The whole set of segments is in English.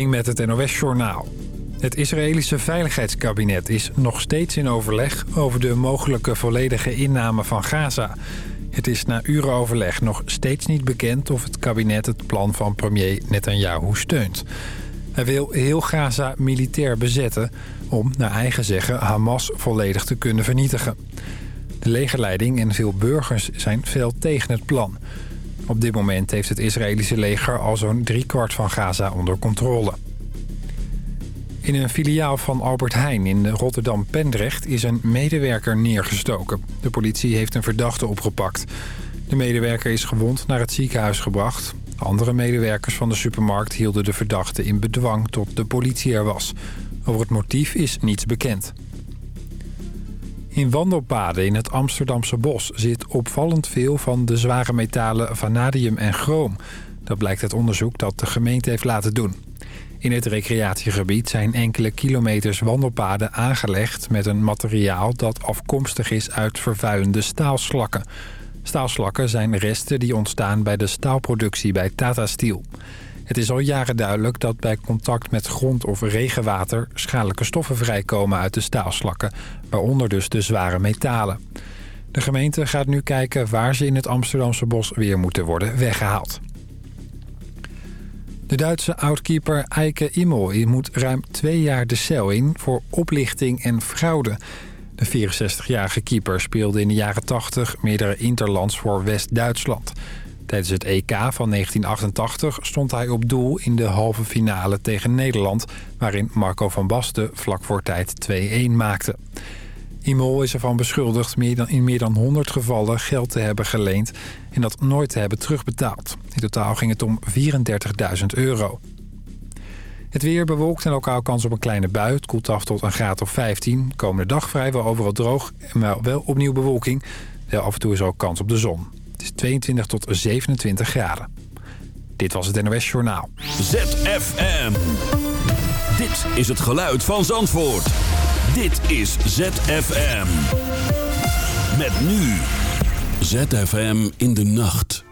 met het NOS-journaal. Het Israëlische Veiligheidskabinet is nog steeds in overleg... over de mogelijke volledige inname van Gaza. Het is na uren overleg nog steeds niet bekend... of het kabinet het plan van premier Netanyahu steunt. Hij wil heel Gaza militair bezetten... om, naar eigen zeggen, Hamas volledig te kunnen vernietigen. De legerleiding en veel burgers zijn veel tegen het plan... Op dit moment heeft het Israëlische leger al zo'n driekwart van Gaza onder controle. In een filiaal van Albert Heijn in Rotterdam-Pendrecht is een medewerker neergestoken. De politie heeft een verdachte opgepakt. De medewerker is gewond naar het ziekenhuis gebracht. Andere medewerkers van de supermarkt hielden de verdachte in bedwang tot de politie er was. Over het motief is niets bekend. In wandelpaden in het Amsterdamse bos zit opvallend veel van de zware metalen vanadium en chroom. Dat blijkt uit onderzoek dat de gemeente heeft laten doen. In het recreatiegebied zijn enkele kilometers wandelpaden aangelegd met een materiaal dat afkomstig is uit vervuilende staalslakken. Staalslakken zijn resten die ontstaan bij de staalproductie bij Tata Steel. Het is al jaren duidelijk dat bij contact met grond of regenwater... schadelijke stoffen vrijkomen uit de staalslakken, waaronder dus de zware metalen. De gemeente gaat nu kijken waar ze in het Amsterdamse bos weer moeten worden weggehaald. De Duitse outkeeper Eike Immel moet ruim twee jaar de cel in voor oplichting en fraude. De 64-jarige keeper speelde in de jaren 80 meerdere interlands voor West-Duitsland... Tijdens het EK van 1988 stond hij op doel in de halve finale tegen Nederland... waarin Marco van Basten vlak voor tijd 2-1 maakte. Imol is ervan beschuldigd meer dan, in meer dan 100 gevallen geld te hebben geleend... en dat nooit te hebben terugbetaald. In totaal ging het om 34.000 euro. Het weer bewolkt en lokaal kans op een kleine bui. Het koelt af tot een graad of 15. Komende dag vrijwel overal droog, maar wel opnieuw bewolking. af en toe is ook kans op de zon is 22 tot 27 graden. Dit was het NOS Journaal. ZFM. Dit is het geluid van Zandvoort. Dit is ZFM. Met nu. ZFM in de nacht.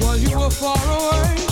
While you were far away,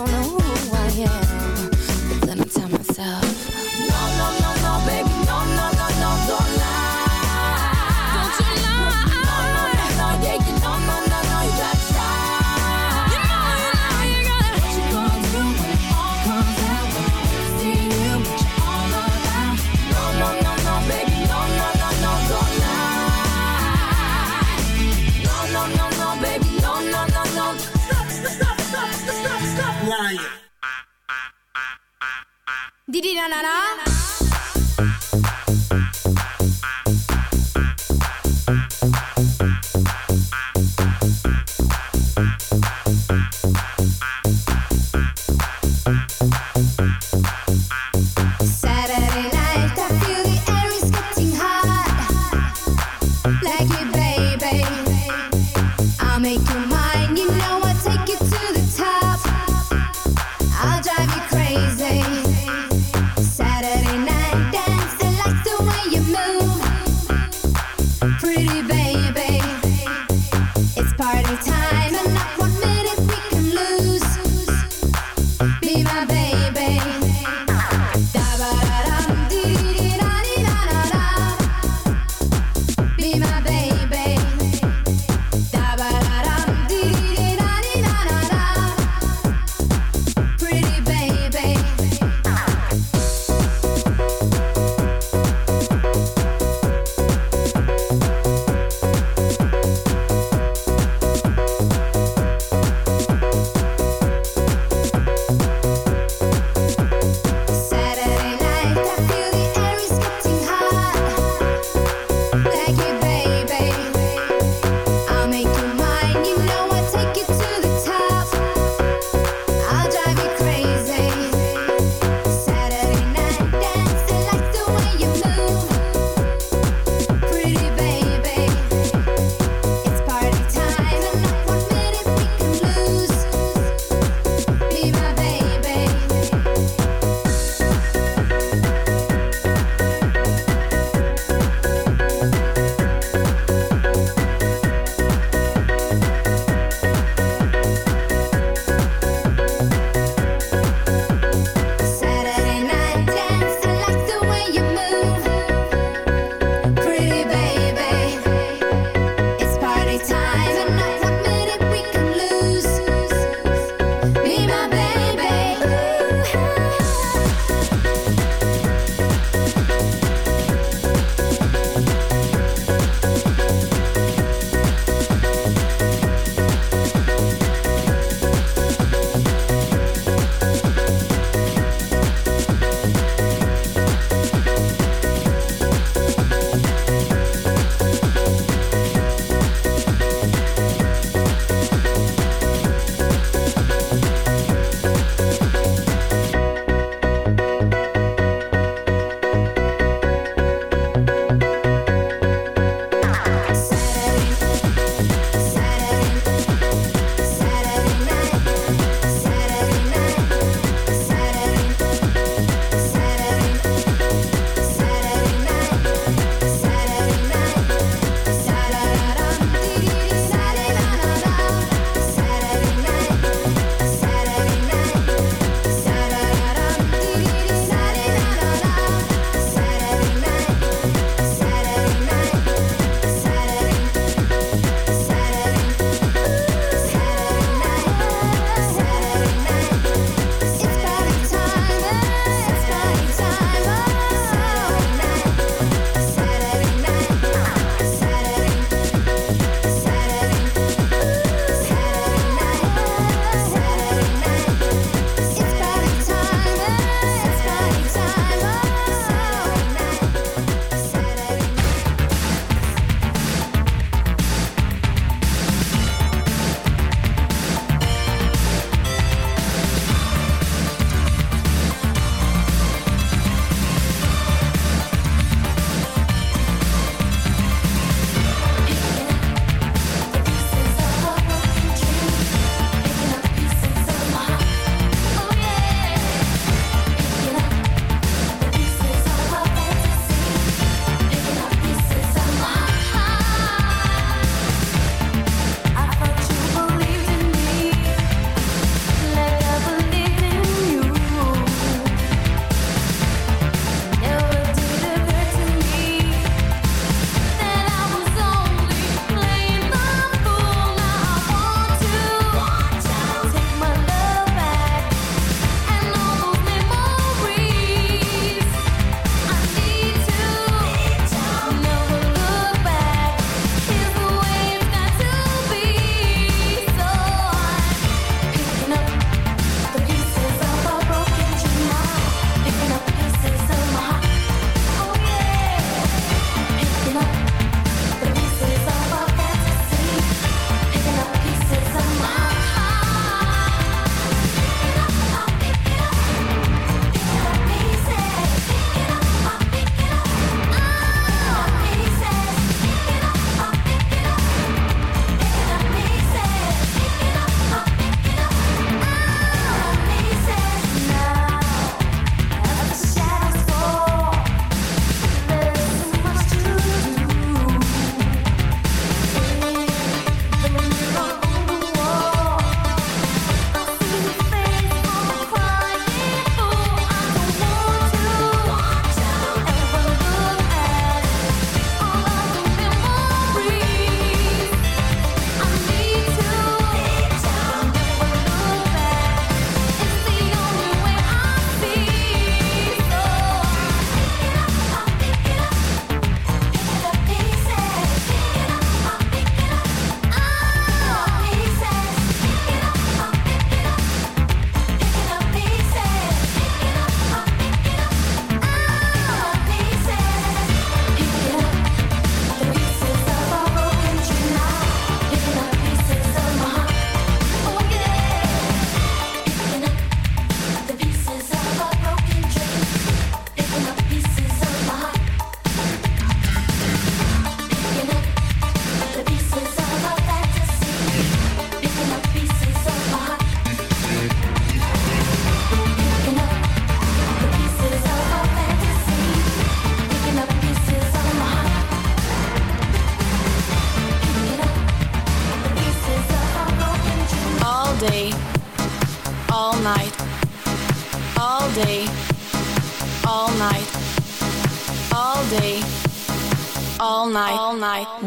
Na na na.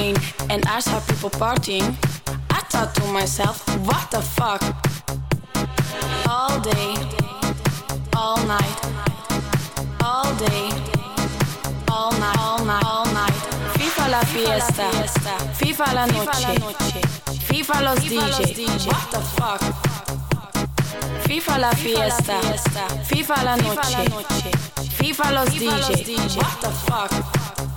To and I saw people partying, I thought to myself, what the fuck? All day, all night, all day, all night, all night, all night. Viva la fiesta, viva la noche, viva los DJ. What the fuck? Viva la fiesta, viva la noche, viva los DJ. What the fuck?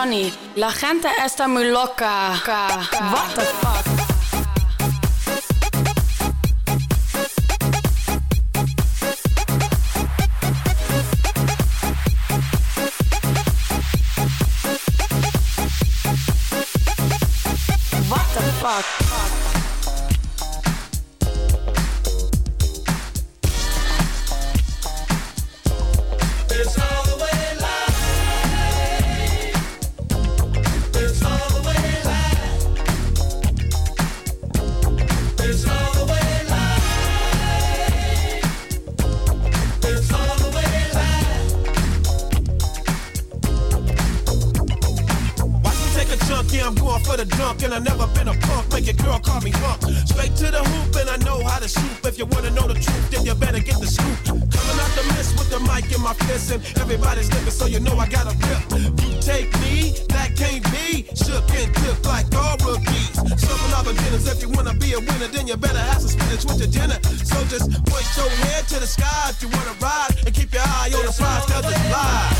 Johnny, la gente está muy loca. What the fuck? You wanna know the truth, then you better get the scoop. Coming out the mist with the mic in my fist, and everybody's looking, so you know I got a grip. You take me, that can't be. Shook and tipped like all rookies. Some of beginners, if you wanna be a winner, then you better have some spinach with your dinner. So just point your head to the sky if you wanna ride, and keep your eye on the prize, cause it's live.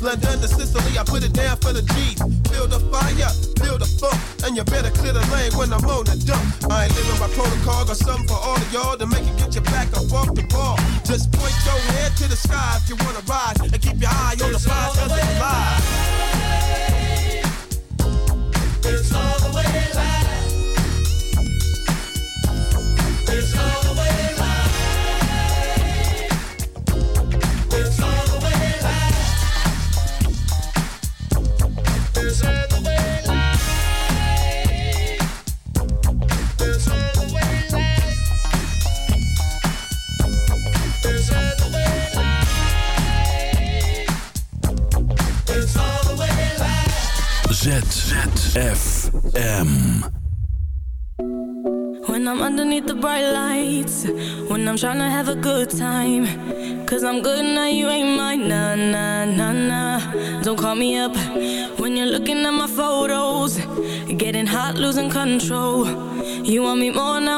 London to Sicily, I put it I'm good now, you ain't mine. Nah, nah, nah, nah. Don't call me up when you're looking at my photos. Getting hot, losing control. You want me more now?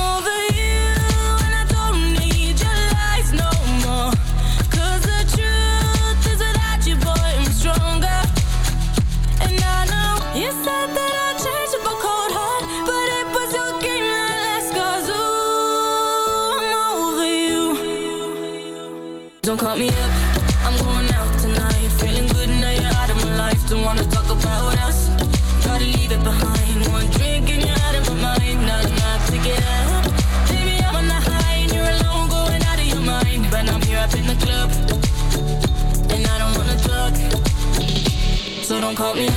don't call me.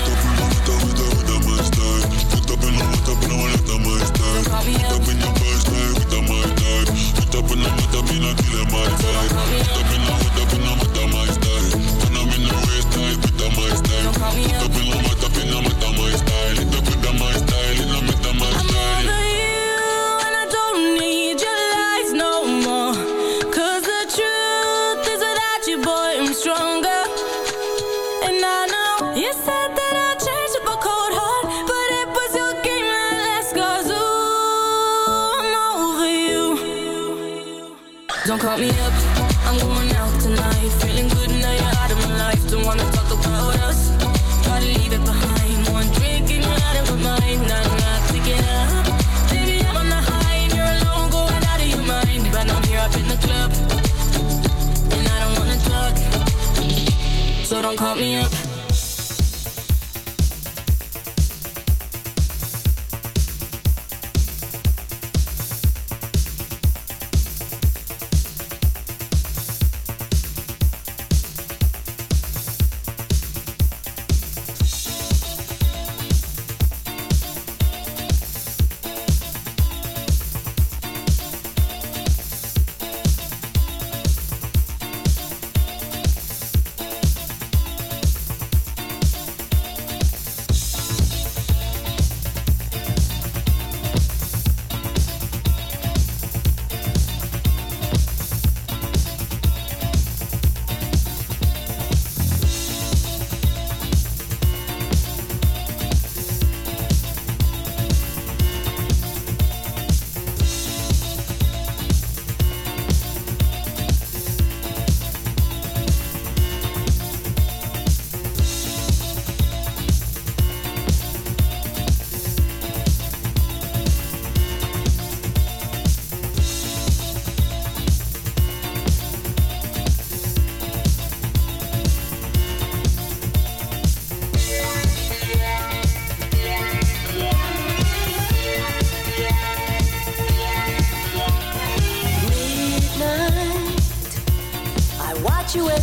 Up in your first time, with a my time. Put up in the matter, me not killing my time. call me up.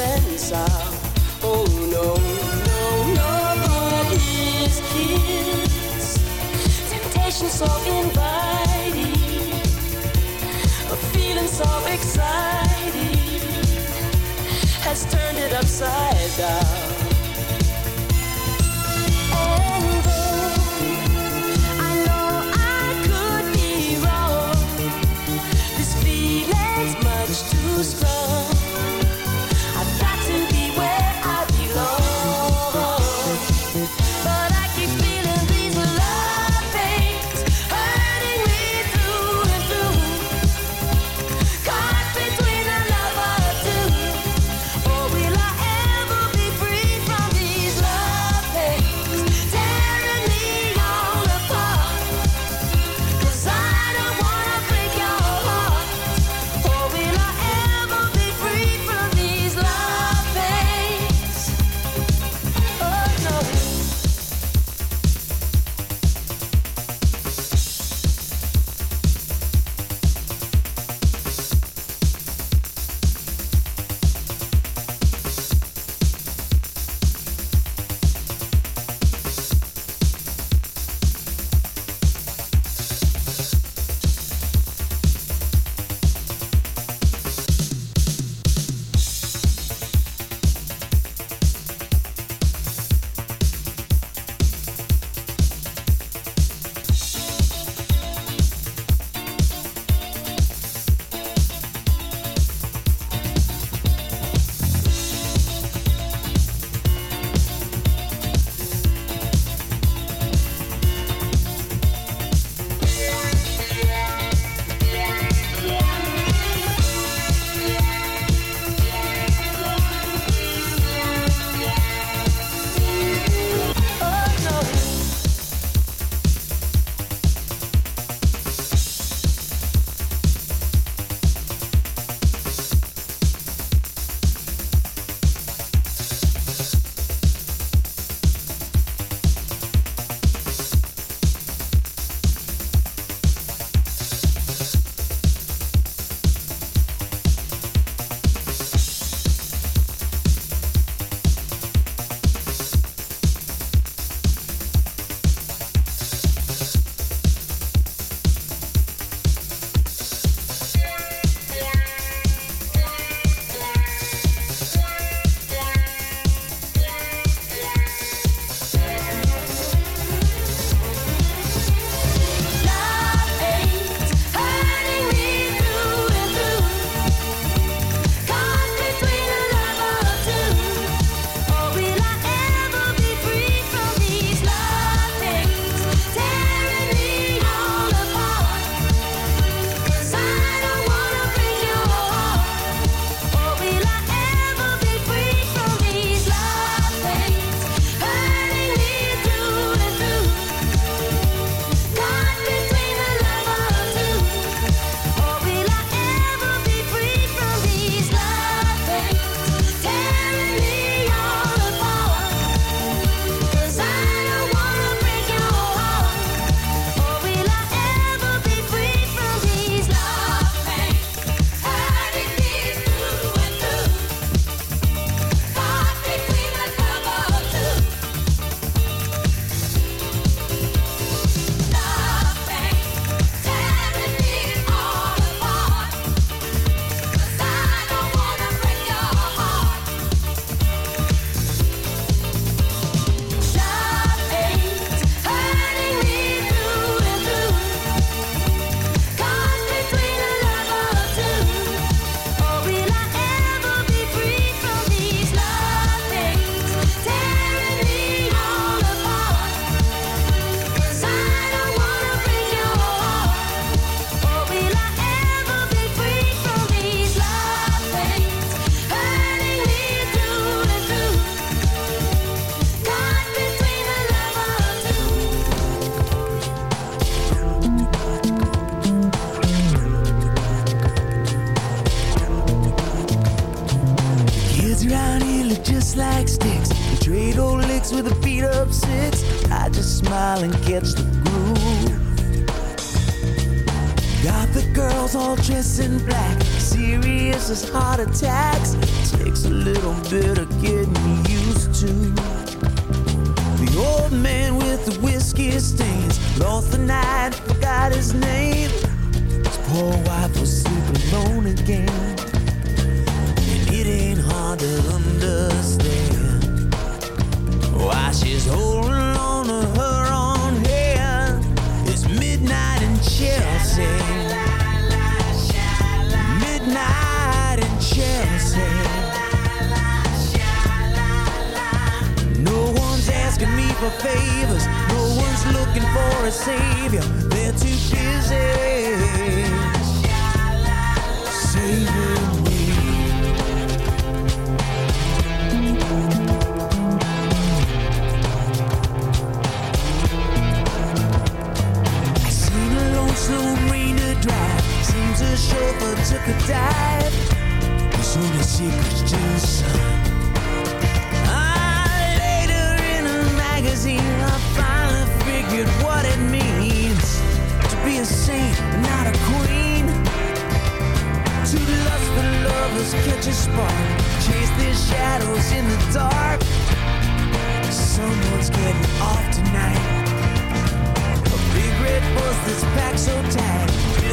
sensor. Oh no, no, no! But his kiss. Temptation so inviting, a feeling so exciting has turned it upside down. And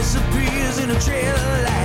disappears in a trail of light.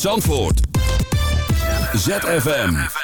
Zandvoort. ZFM.